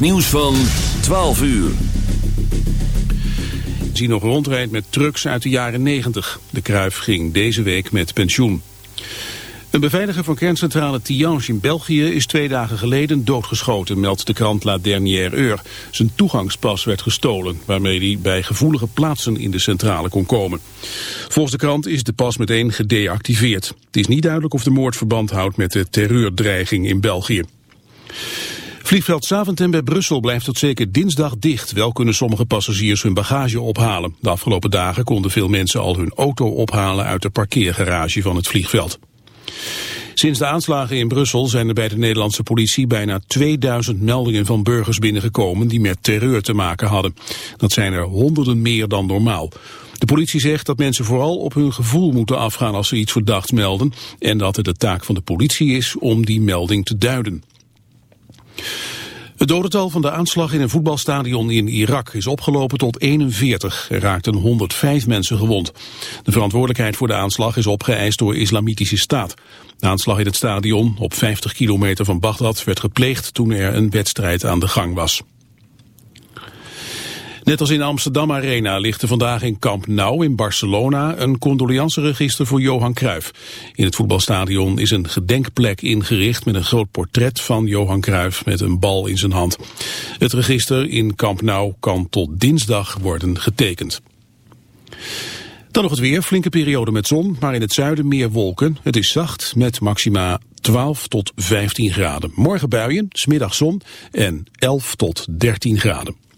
Nieuws van 12 uur. Zie nog rondrijdt met trucks uit de jaren 90. De Kruif ging deze week met pensioen. Een beveiliger van kerncentrale Tihange in België is twee dagen geleden doodgeschoten, meldt de krant La Dernière Heure. Zijn toegangspas werd gestolen, waarmee hij bij gevoelige plaatsen in de centrale kon komen. Volgens de krant is de pas meteen gedeactiveerd. Het is niet duidelijk of de moord verband houdt met de terreurdreiging in België. Vliegveld Zaventem bij Brussel blijft tot zeker dinsdag dicht. Wel kunnen sommige passagiers hun bagage ophalen. De afgelopen dagen konden veel mensen al hun auto ophalen uit de parkeergarage van het vliegveld. Sinds de aanslagen in Brussel zijn er bij de Nederlandse politie bijna 2000 meldingen van burgers binnengekomen die met terreur te maken hadden. Dat zijn er honderden meer dan normaal. De politie zegt dat mensen vooral op hun gevoel moeten afgaan als ze iets verdachts melden en dat het de taak van de politie is om die melding te duiden. Het dodental van de aanslag in een voetbalstadion in Irak is opgelopen tot 41. Er raakten 105 mensen gewond. De verantwoordelijkheid voor de aanslag is opgeëist door Islamitische Staat. De aanslag in het stadion op 50 kilometer van Bagdad werd gepleegd toen er een wedstrijd aan de gang was. Net als in Amsterdam Arena ligt er vandaag in Camp Nou in Barcelona een condoleanceregister voor Johan Cruijff. In het voetbalstadion is een gedenkplek ingericht met een groot portret van Johan Cruijff met een bal in zijn hand. Het register in Camp Nou kan tot dinsdag worden getekend. Dan nog het weer, flinke periode met zon, maar in het zuiden meer wolken. Het is zacht met maxima 12 tot 15 graden. Morgen buien, smiddag zon en 11 tot 13 graden.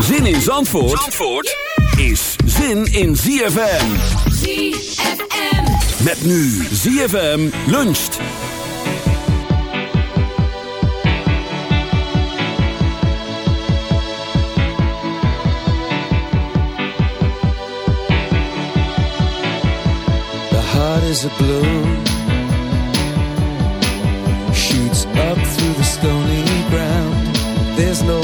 Zin in Zandvoort, Zandvoort is zin in ZFM. ZFM. Met nu ZFM luncht. The heart is a balloon Shoots up through the stony ground There's no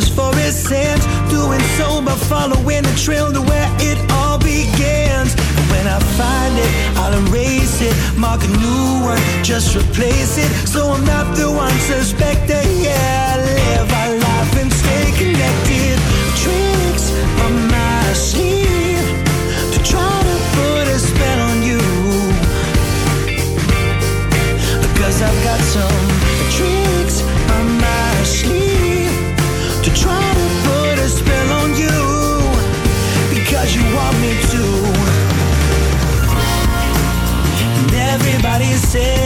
just for its sins. Doing so by following the trail to where it all begins. And when I find it, I'll erase it. Mark a new one, just replace it. So I'm not the one suspected, yeah. say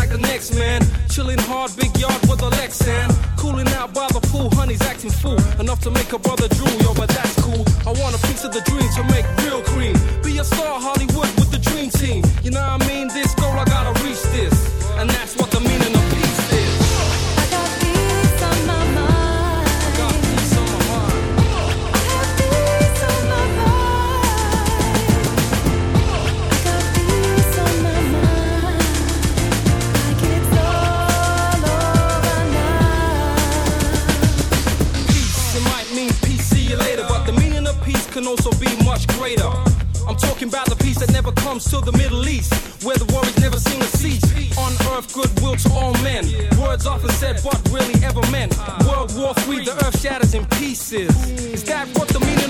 like the next man. Chilling hard, big yard with a Lexus. Cooling out by the pool, honey's acting fool. Enough to make a brother drool, yo, but that's cool. I want a piece of the dream to make real cream. Be a star, Hollywood comes to the Middle East, where the war is never seen a cease. On earth, goodwill to all men. Words often said, but really ever meant. World War III, the earth shatters in pieces. Is that what the meaning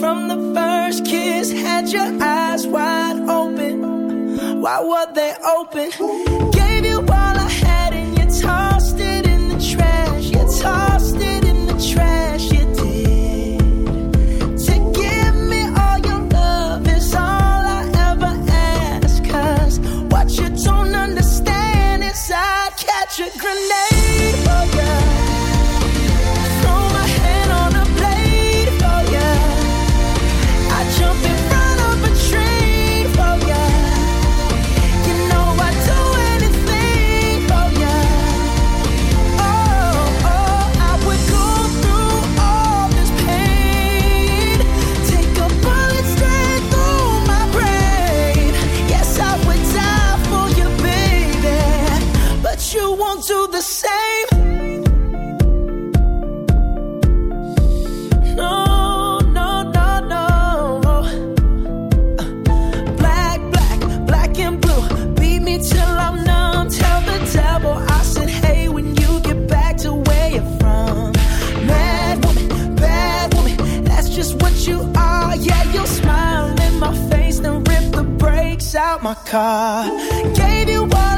from the first kiss had your eyes wide open. Why were they open? Gave you all. car. Gave you all